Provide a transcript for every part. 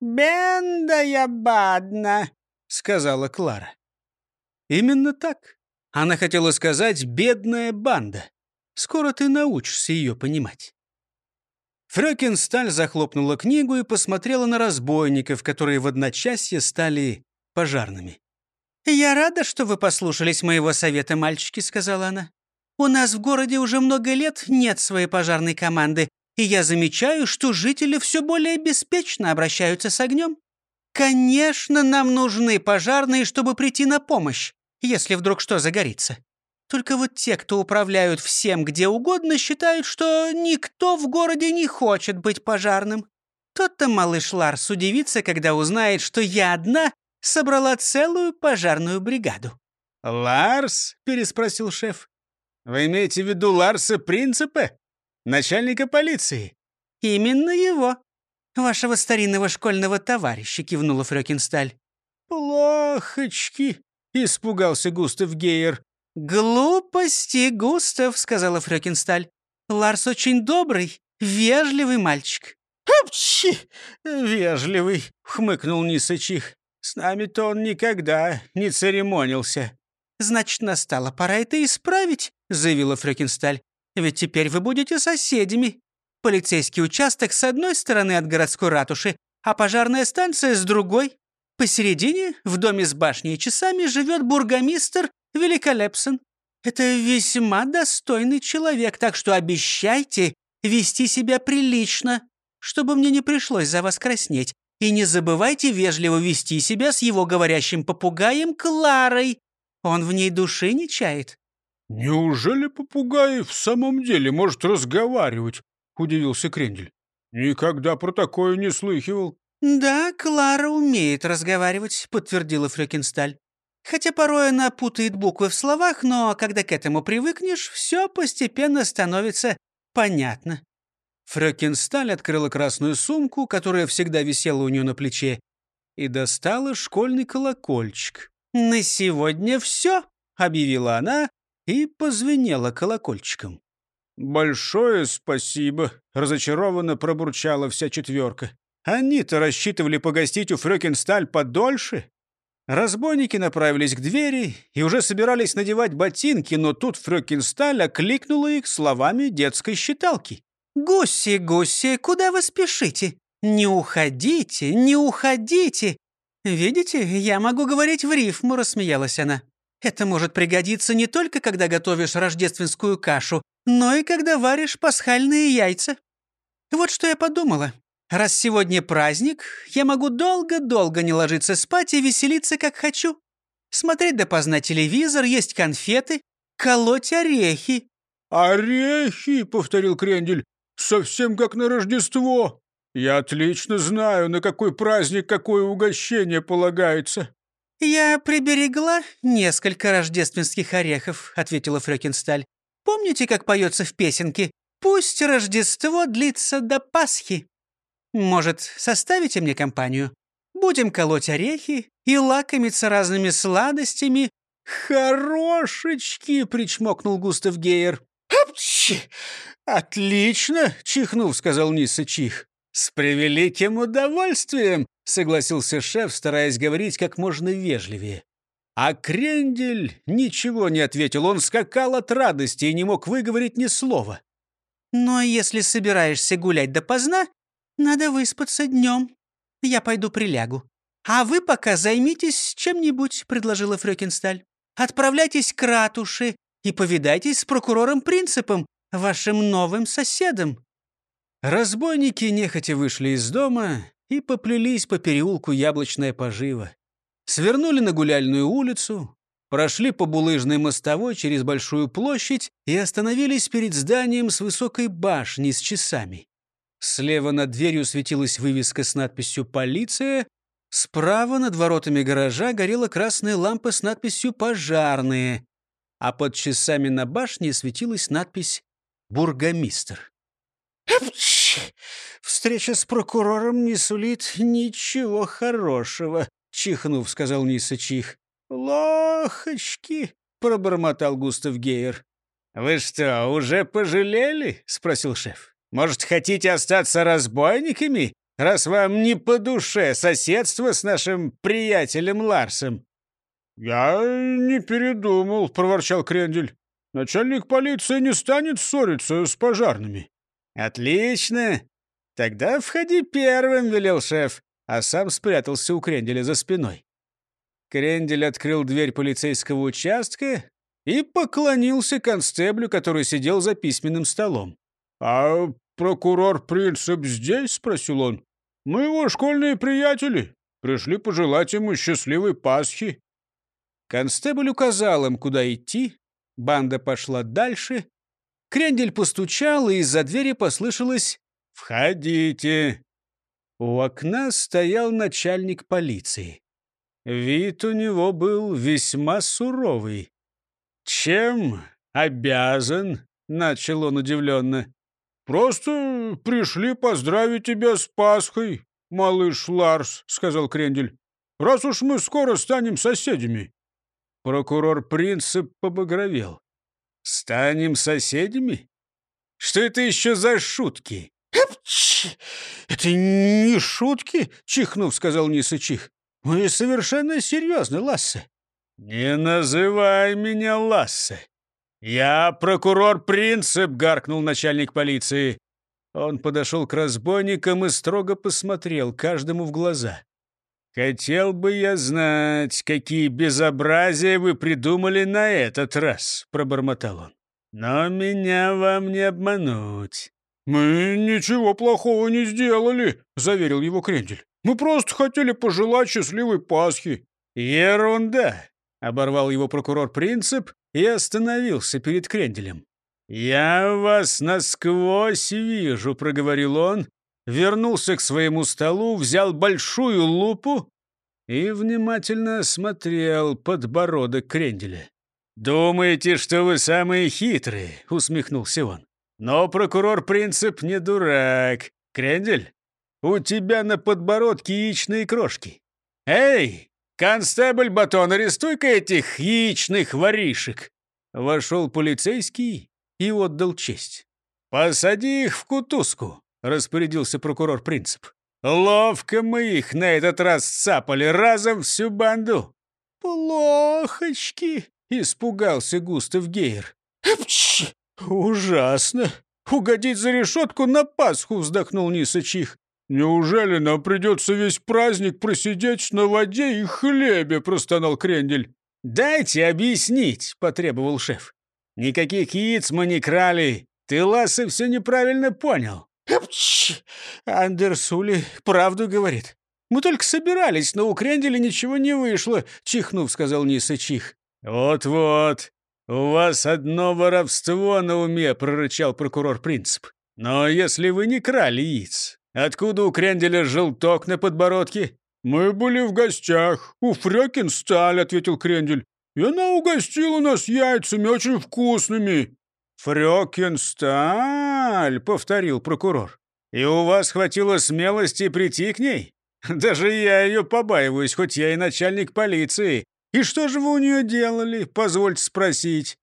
«Бендая бадна», — сказала Клара. Именно так. Она хотела сказать «бедная банда». Скоро ты научишься ее понимать. Фрёкинсталь захлопнула книгу и посмотрела на разбойников, которые в одночасье стали пожарными. «Я рада, что вы послушались моего совета, мальчики», — сказала она. «У нас в городе уже много лет нет своей пожарной команды, и я замечаю, что жители все более беспечно обращаются с огнем. Конечно, нам нужны пожарные, чтобы прийти на помощь, если вдруг что загорится. Только вот те, кто управляют всем где угодно, считают, что никто в городе не хочет быть пожарным. Тот-то малыш Ларс удивится, когда узнает, что я одна собрала целую пожарную бригаду. «Ларс?» — переспросил шеф. «Вы имеете в виду Ларса Принципа? Начальника полиции?» «Именно его. Вашего старинного школьного товарища», — кивнула Фрёкинсталь. «Плохочки», — испугался Густав Гейер. «Глупости, Густав», — сказала Фрёкинсталь. «Ларс очень добрый, вежливый мальчик». «Апчи! Вежливый», — хмыкнул Нисычих. «С нами-то он никогда не церемонился». «Значит, настала пора это исправить», — заявила Фрёкинсталь. «Ведь теперь вы будете соседями. Полицейский участок с одной стороны от городской ратуши, а пожарная станция с другой. Посередине, в доме с башней и часами, живет бургомистр Великолепсон. Это весьма достойный человек, так что обещайте вести себя прилично, чтобы мне не пришлось за вас краснеть. И не забывайте вежливо вести себя с его говорящим попугаем Кларой. Он в ней души не чает». «Неужели попугай в самом деле может разговаривать?» — удивился Крендель. «Никогда про такое не слыхивал». «Да, Клара умеет разговаривать», — подтвердила Фрёкинсталь. Хотя порой она путает буквы в словах, но когда к этому привыкнешь, все постепенно становится понятно. Фрёкинсталь открыла красную сумку, которая всегда висела у нее на плече, и достала школьный колокольчик. «На сегодня все», — объявила она и позвенела колокольчиком. «Большое спасибо», — разочарованно пробурчала вся четверка. «Они-то рассчитывали погостить у Фрёкинсталь подольше?» Разбойники направились к двери и уже собирались надевать ботинки, но тут Фрёкинсталь окликнула их словами детской считалки. «Гуси, гуси, куда вы спешите? Не уходите, не уходите!» «Видите, я могу говорить в рифму», — рассмеялась она. «Это может пригодиться не только, когда готовишь рождественскую кашу, но и когда варишь пасхальные яйца. Вот что я подумала. Раз сегодня праздник, я могу долго-долго не ложиться спать и веселиться, как хочу. Смотреть допоздна телевизор, есть конфеты, колоть орехи». «Орехи!» — повторил Крендель. «Совсем как на Рождество. Я отлично знаю, на какой праздник какое угощение полагается». «Я приберегла несколько рождественских орехов», — ответила Фрёкинсталь. «Помните, как поется в песенке? Пусть Рождество длится до Пасхи». Может, составите мне компанию? Будем колоть орехи и лакомиться разными сладостями». «Хорошечки!» — причмокнул Густав Гейер. «Апчи! Отлично!» — чихнув, сказал Ниса Чих. «С превеликим удовольствием!» — согласился шеф, стараясь говорить как можно вежливее. А Крендель ничего не ответил. Он скакал от радости и не мог выговорить ни слова. «Но если собираешься гулять допоздна, надо выспаться днем. Я пойду прилягу. А вы пока займитесь чем-нибудь, предложила Фрёкинсталь. Отправляйтесь к ратуше и повидайтесь с прокурором Принципом, вашим новым соседом. Разбойники нехотя вышли из дома и поплелись по переулку Яблочная пожива. Свернули на гуляльную улицу, прошли по булыжной мостовой через большую площадь и остановились перед зданием с высокой башней с часами. Слева над дверью светилась вывеска с надписью «Полиция», справа над воротами гаража горела красная лампа с надписью «Пожарные», а под часами на башне светилась надпись «Бургомистр». «Встреча с прокурором не сулит ничего хорошего», — чихнув, сказал Ниса Чих. «Лохочки», — пробормотал Густав Гейер. «Вы что, уже пожалели?» — спросил шеф. Может, хотите остаться разбойниками? раз вам не по душе соседство с нашим приятелем Ларсом». «Я не передумал», — проворчал Крендель. «Начальник полиции не станет ссориться с пожарными». «Отлично. Тогда входи первым», — велел шеф, а сам спрятался у Кренделя за спиной. Крендель открыл дверь полицейского участка и поклонился констеблю, который сидел за письменным столом. «А прокурор Принцип здесь?» — спросил он. «Мы его школьные приятели. Пришли пожелать ему счастливой Пасхи». Констебль указал им, куда идти. Банда пошла дальше. Крендель постучал, и из-за двери послышалось «Входите». У окна стоял начальник полиции. Вид у него был весьма суровый. «Чем обязан?» — начал он удивленно. «Просто пришли поздравить тебя с Пасхой, малыш Ларс», — сказал Крендель. «Раз уж мы скоро станем соседями». Прокурор Принцип побагровел. «Станем соседями? Что это еще за шутки?» «Это не шутки», — чихнув, сказал Нисычих. «Мы совершенно серьезны, Лассе». «Не называй меня Лассе. Я прокурор Принцип», — гаркнул начальник полиции. Он подошел к разбойникам и строго посмотрел каждому в глаза. «Хотел бы я знать, какие безобразия вы придумали на этот раз», — пробормотал он. «Но меня вам не обмануть». «Мы ничего плохого не сделали», — заверил его Крендель. «Мы просто хотели пожелать счастливой Пасхи». «Ерунда», — оборвал его прокурор Принцип и остановился перед Кренделем. «Я вас насквозь вижу», — проговорил он, вернулся к своему столу, взял большую лупу и внимательно осмотрел подбородок Кренделя. «Думаете, что вы самые хитрые?» — усмехнулся он. «Но прокурор Принцип не дурак. Крендель, у тебя на подбородке яичные крошки. Эй, констебль Батон, арестуй-ка этих яичных воришек!» Вошел полицейский и отдал честь. «Посади их в кутузку», — распорядился прокурор Принцип. «Ловко мы их на этот раз цапали разом всю банду». «Плохочки!» — испугался Густав Гейер. «Пч! Ужасно! Угодить за решетку на Пасху!» — вздохнул Нисычих. «Неужели нам придется весь праздник просидеть на воде и хлебе?» — простонал Крендель. «Дайте объяснить!» — потребовал шеф. «Никаких яиц мы не крали. Ты, Лассе, все неправильно понял». «Пч! Андерсули правду говорит. Мы только собирались, но у Кренделя ничего не вышло», — чихнув, сказал Нисычих. «Вот-вот. У вас одно воровство на уме», — прорычал прокурор Принцип. «Но если вы не крали яиц, откуда у Кренделя желток на подбородке?» «Мы были в гостях. У Фрёкинсталь», — ответил Крендель. «И она угостила нас яйцами очень вкусными». «Фрёкинсталь», — повторил прокурор. «И у вас хватило смелости прийти к ней? Даже я ее побаиваюсь, хоть я и начальник полиции. И что же вы у нее делали, позвольте спросить?»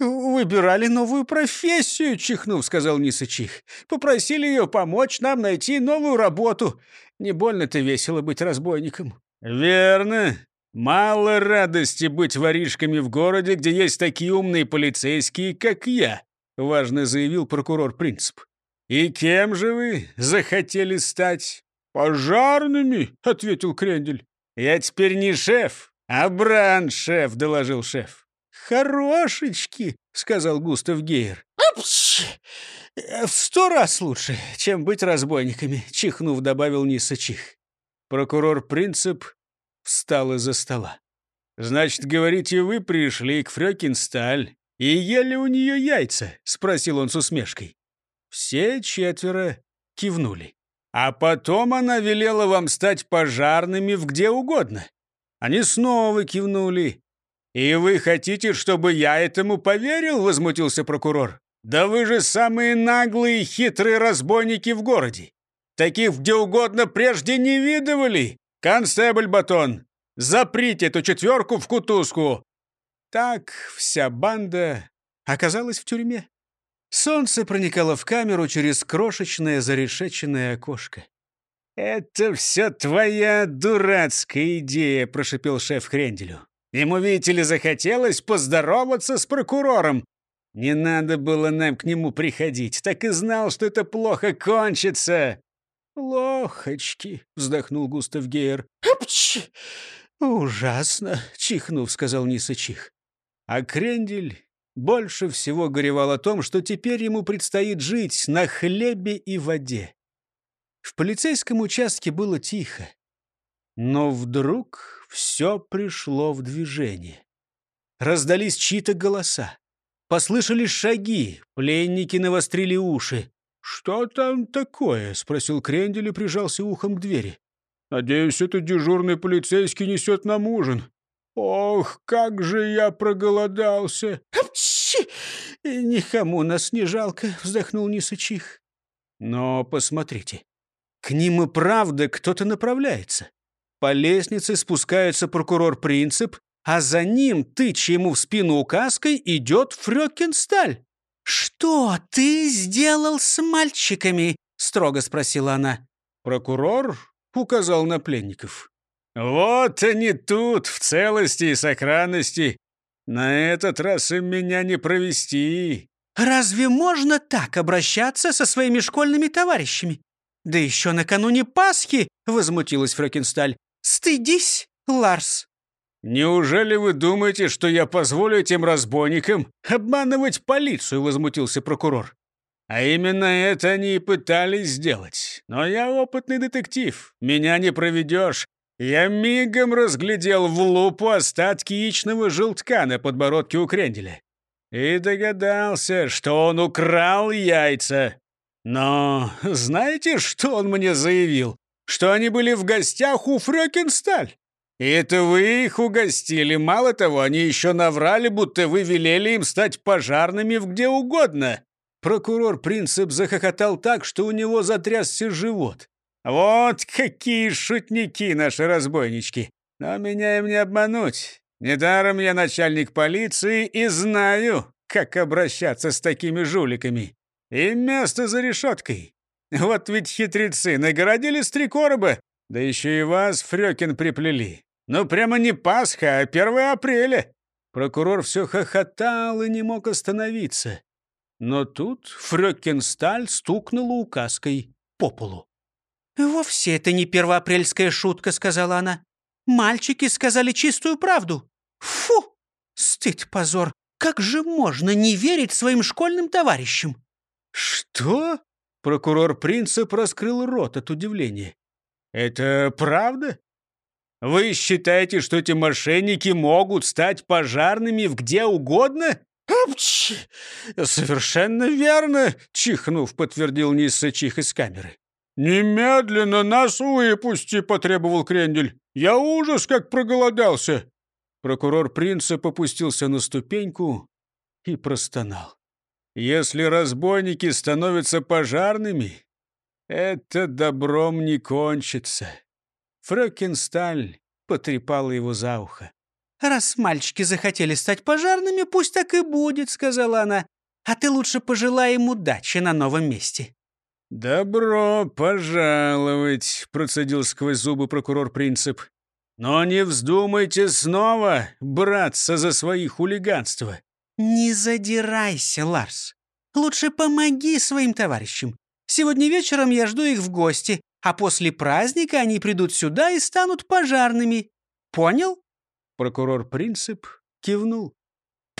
«Выбирали новую профессию», — чихнув, сказал Нисычих. «Попросили ее помочь нам найти новую работу. Не больно-то весело быть разбойником». «Верно. Мало радости быть воришками в городе, где есть такие умные полицейские, как я», — важно заявил прокурор Принцип. «И кем же вы захотели стать?» «Пожарными», — ответил Крендель. «Я теперь не шеф, а бранд-шеф», — доложил шеф. «Хорошечки», — сказал Густав Гейер. «Апс! В сто раз лучше, чем быть разбойниками», — чихнув, добавил Нисачих. Прокурор Принцип встал из-за стола. «Значит, говорите, вы пришли к Фрёкинсталь и ели у нее яйца?» — спросил он с усмешкой. Все четверо кивнули. «А потом она велела вам стать пожарными в где угодно». Они снова кивнули. «И вы хотите, чтобы я этому поверил?» — возмутился прокурор. «Да вы же самые наглые и хитрые разбойники в городе. Таких где угодно прежде не видывали. Констебль Батон, заприте эту четверку в кутузку!» Так вся банда оказалась в тюрьме. Солнце проникало в камеру через крошечное зарешеченное окошко. «Это все твоя дурацкая идея», — прошипел шеф Хренделю. «Ему, видите ли, захотелось поздороваться с прокурором. Не надо было нам к нему приходить, так и знал, что это плохо кончится». «Лохочки», — вздохнул Густав Гейер. «Апчи! «Ужасно!» — чихнув, сказал Нисычих. А Крендель больше всего горевал о том, что теперь ему предстоит жить на хлебе и воде. В полицейском участке было тихо. Но вдруг все пришло в движение. Раздались чьи-то голоса. Послышались шаги, пленники навострили уши. «Что там такое?» — спросил Крендель и прижался ухом к двери. Надеюсь, этот дежурный полицейский несет нам ужин. Ох, как же я проголодался!» Апчи! «Никому нас не жалко», — вздохнул Нисычих. «Но посмотрите, к ним и правда кто-то направляется. По лестнице спускается прокурор Принцип, а за ним, тыча ему в спину указкой, идет Фрёкинсталь. «Что ты сделал с мальчиками?» — строго спросила она. Прокурор указал на пленников. «Вот они тут, в целости и сохранности. На этот раз им меня не провести». «Разве можно так обращаться со своими школьными товарищами? Да еще накануне Пасхи!» — возмутилась Фрекенсталь. «Стыдись, Ларс!» «Неужели вы думаете, что я позволю этим разбойникам обманывать полицию?» — возмутился прокурор. А именно это они и пытались сделать. Но я опытный детектив, меня не проведешь. Я мигом разглядел в лупу остатки яичного желтка на подбородке у Кренделя. И догадался, что он украл яйца. Но знаете, что он мне заявил? Что они были в гостях у Фрёкинсталь. И это вы их угостили. Мало того, они еще наврали, будто вы велели им стать пожарными в где угодно. Прокурор Принцип захохотал так, что у него затрясся живот. «Вот какие шутники наши разбойнички! Но меня им не обмануть. Недаром я начальник полиции и знаю, как обращаться с такими жуликами. И место за решеткой. Вот ведь хитрецы нагородили три короба, да еще и вас, Фрёкин, приплели. Ну, прямо не Пасха, а 1 апреля». Прокурор все хохотал и не мог остановиться. Но тут Фрёкинсталь стукнула указкой по полу. «Вовсе это не первоапрельская шутка», — сказала она. «Мальчики сказали чистую правду. Фу! Стыд, позор! Как же можно не верить своим школьным товарищам?» «Что?» — прокурор Принцип раскрыл рот от удивления. «Это правда? Вы считаете, что эти мошенники могут стать пожарными в где угодно?» «Апчи! Совершенно верно!» — чихнув, подтвердил Нисса Чих из камеры. «Немедленно нас выпусти!» — потребовал Крендель. «Я ужас как проголодался!» Прокурор принца попустился на ступеньку и простонал. «Если разбойники становятся пожарными, это добром не кончится». Фрёкинсталь потрепала его за ухо. «Раз мальчики захотели стать пожарными, пусть так и будет», — сказала она. «А ты лучше пожелай им удачи на новом месте». «Добро пожаловать», — процедил сквозь зубы прокурор Принцип. «Но не вздумайте снова браться за свои хулиганства». «Не задирайся, Ларс. Лучше помоги своим товарищам. Сегодня вечером я жду их в гости, а после праздника они придут сюда и станут пожарными. Понял?» Прокурор Принцип кивнул.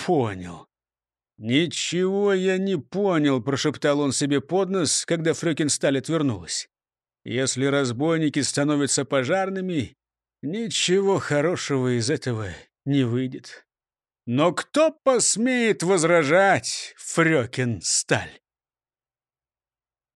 «Понял». «Ничего я не понял», — прошептал он себе под нос, когда Фрёкинсталь отвернулась. «Если разбойники становятся пожарными, ничего хорошего из этого не выйдет». Но кто посмеет возражать, Фрёкинсталь?